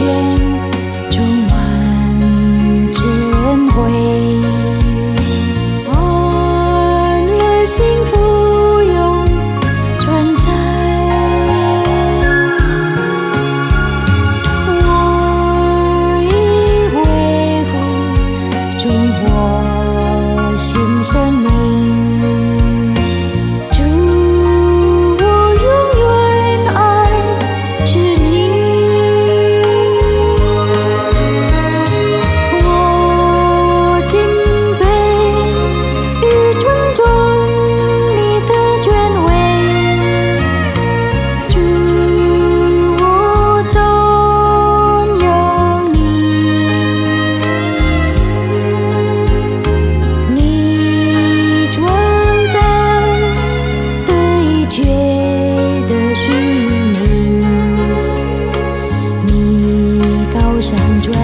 change. 山川